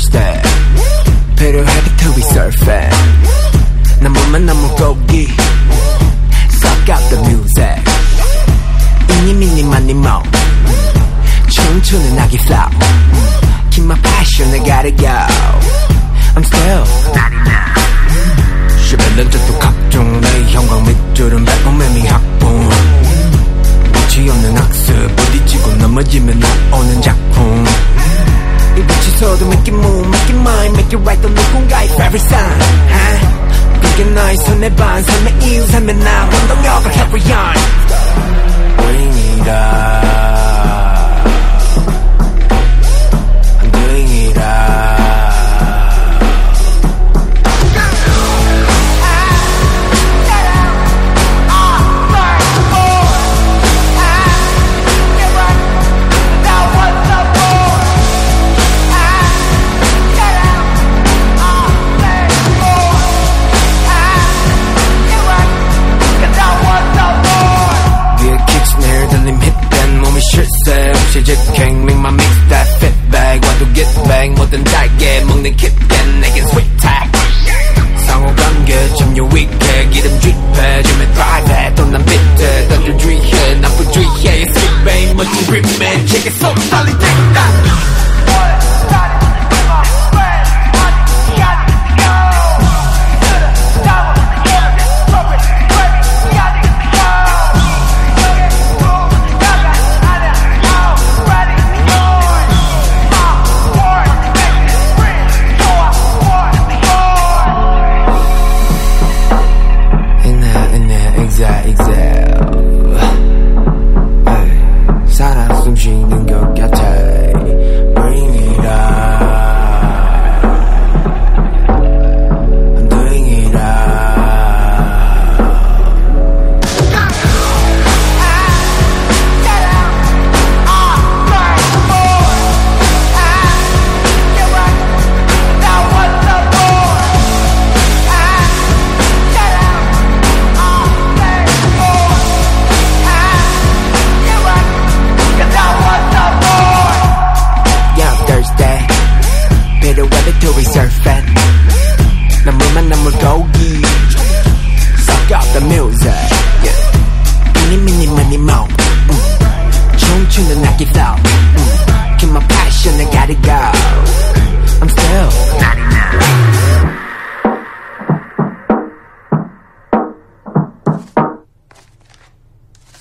thirsty 필요하게 to be surfing 난 몸만 너무 고기 Suck out the music 이니 미니 마니 모 춤추는 아기 flow Keep my passion I gotta go I'm still 슈벨런 저도 각종 내 형광 밑줄은 백범매미 학봉 끝이 없는 학습 부딪히고 넘어지면 작품 told make it move, make it mine, make it right, don't look on guy for every sign. Huh? Big and nice, on the on the eels, I'm now, on the go, carry. Bring. get back 뭐든 달게 먹는 kit then 내겐 sweet tag 상호관계 참 유익해 기름 쥐패 좀에 drive 해 또난 밑에 던져 주의해 나쁜 주의해 sweet babe 멋진 grip man check it so solid take that 있어 Keep mm. my passion, I gotta go. I'm still. not enough